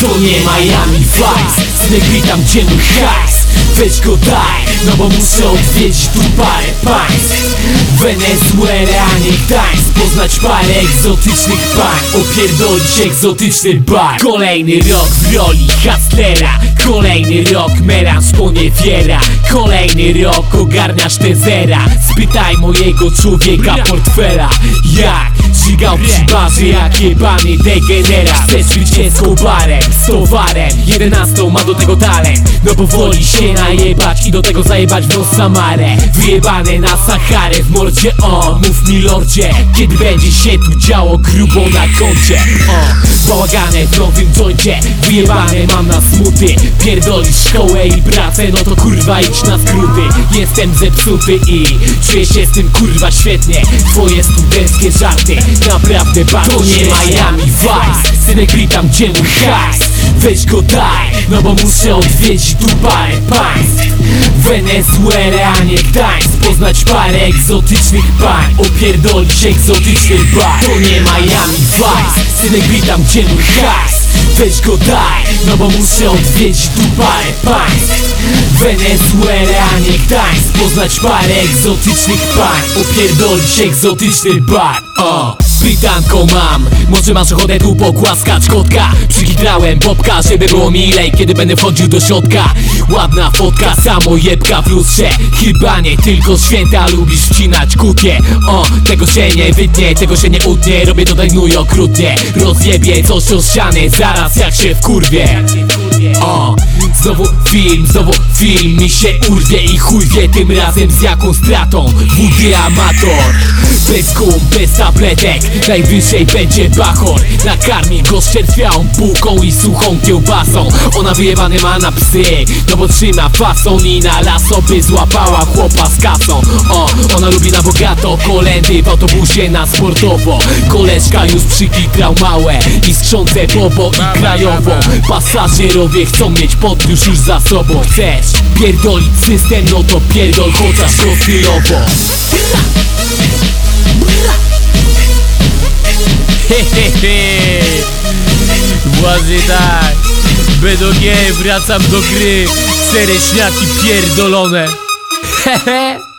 To nie Miami Vice. Synek witam gdzie mój hajs. Weź go daj, no bo muszę odwiedzić tu parę państw Wenezuela, nie Gdańsk. Poznać parę egzotycznych pań. Opierdolić egzotyczny bar. Kolejny rok w roli hustlera Kolejny rok melanż poniewiera Kolejny rok ogarniasz te zera Spytaj mojego człowieka portfela. Jak Żygał przy barze jak jebany degenera. Chcesz być Escobarem z towarem. Jedenastą ma do tego talent. No bo woli się najebać i do tego zajebać w nos Samarę. Wyjebane na Saharę w mordzie O, mów mi lordzie. Kiedy będzie się tu działo grubo na koncie O, bałagane w nowym joincie Wyjebane mam na smuty. Pierdolisz szkołę i pracę No to kurwa idź na skróty. Jestem zepsuty i czuję się z tym kurwa świetnie. Twoje studenckie żarty Naprawdę bardzo nie Miami Vice. Synek witam gdzie mój hajs? Weź go daj, no bo muszę odwiedzić parę państw Wenezuela, nie Gdańsk. Poznać parę egzotycznych pań. Opierdolić egzotyczny bar. To nie Miami Vice. Synek witam gdzie mój hajs? Weź go daj, no bo muszę odwiedzić parę państw Wenezuela, nie Gdańsk. Poznać parę egzotycznych pań. Opierdolić egzotyczny bar. O. Brytanko mam, może masz ochotę tu pogłaskać kotka? Przykitrałem bobka, żeby było milej Kiedy będę wchodził do środka. Ładna fotka, samo jebka w lustrze. Chyba nie tylko święta lubisz wcinać kutie O, tego się nie wytnie, tego się nie utnie. Robię to tak nuj okrutnie Rozjebie coś o ściany, zaraz jak się wkurwie. o, znowu film, znowu film mi się urwie i chuj wie tym razem z jaką stratą. Wódy amator Bez gum, bez tabletek Najwyżej będzie bachor. Nakarmi go szczertwiałą bułką i suchą kiełbasą. Ona wyjebane ma na psy No bo trzyma fason i na laso by złapała chłopa z kasą. O, ona lubi na bogato Kolendy w autobusie na sportowo. Koleżka już przykitrał małe I skrzące bobo i krajową Pasażerowie chcą mieć podróż już za sobą. Chcesz pierdolić system, no to pierdol chociaż stylowo Hehehe Właśnie tak. B2G, wracam do gry. Cztery śniaki pierdolone. Hehe